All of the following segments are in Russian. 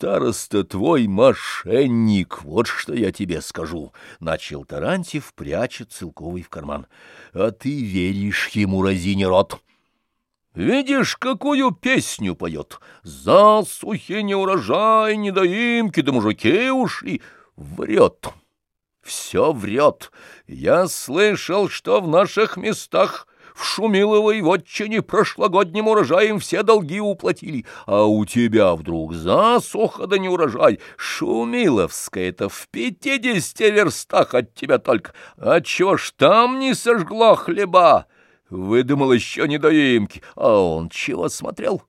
староста твой мошенник, вот что я тебе скажу, — начал Тарантьев, пряча Целковый в карман. — А ты веришь ему, разине рот. Видишь, какую песню поет? Засухи, неурожай, недоимки, да мужики ушли. Врет. Все врет. Я слышал, что в наших местах в Шумиловой вотчине прошлогодним урожаем все долги уплатили, а у тебя вдруг засуха да не урожай. Шумиловская-то в пятидесяти верстах от тебя только. А чего ж там не сожгла хлеба? Выдумал еще недоимки, а он чего смотрел?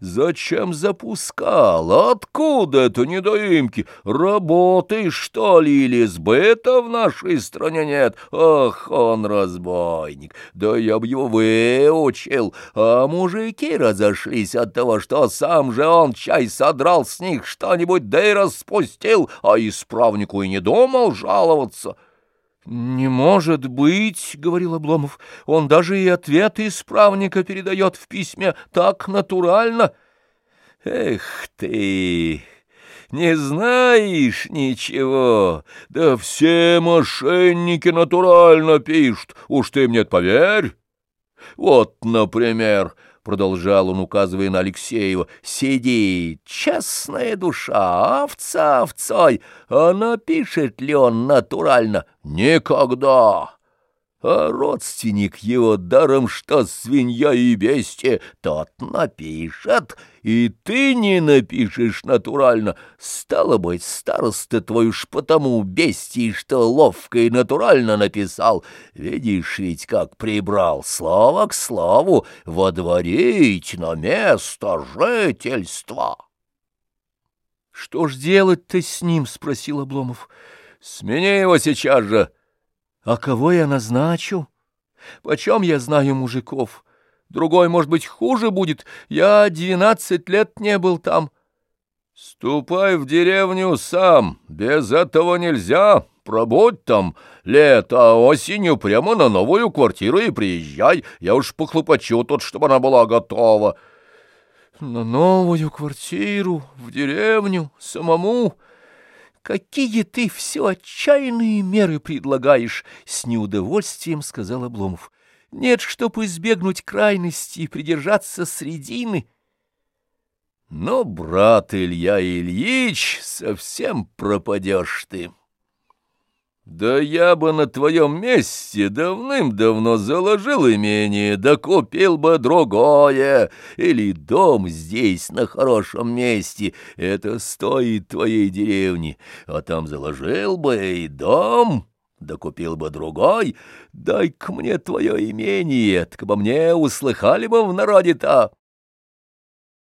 Зачем запускал? Откуда это недоимки? Работы, что ли, или сбыта в нашей стране нет? Ах, он разбойник! Да я б его выучил! А мужики разошлись от того, что сам же он чай содрал с них что-нибудь, да и распустил, а исправнику и не думал жаловаться». «Не может быть, — говорил Обломов, — он даже и ответ исправника передает в письме так натурально». «Эх ты!» не знаешь ничего. Да все мошенники натурально пишут, уж ты мне поверь. Вот, например, продолжал он, указывая на Алексеева, — сидит честная душа, овца овцой, а напишет ли он натурально? Никогда! А родственник его даром, что свинья и бестия, тот напишет, и ты не напишешь натурально. Стало быть, староста твой уж потому бестий, что ловко и натурально написал. Видишь ведь, как прибрал слово к слову водворить на место жительства. — Что ж делать-то с ним? — спросил Обломов. — Смени его сейчас же. — а кого я назначу? Почем я знаю мужиков? Другой, может быть, хуже будет. Я двенадцать лет не был там. Ступай в деревню сам. Без этого нельзя. Пробудь там лет, а осенью прямо на новую квартиру и приезжай. Я уж похлопочу тут, чтобы она была готова. На новую квартиру, в деревню, самому... «Какие ты все отчаянные меры предлагаешь!» — с неудовольствием сказал Обломов. «Нет, чтоб избегнуть крайности и придержаться средины». «Но, брат Илья Ильич, совсем пропадешь ты!» Да я бы на твоем месте давным-давно заложил имение, да купил бы другое, или дом здесь, на хорошем месте, это стоит твоей деревни, а там заложил бы и дом, да купил бы другой, дай-ка мне твое имение, так бы мне услыхали бы в народе-то».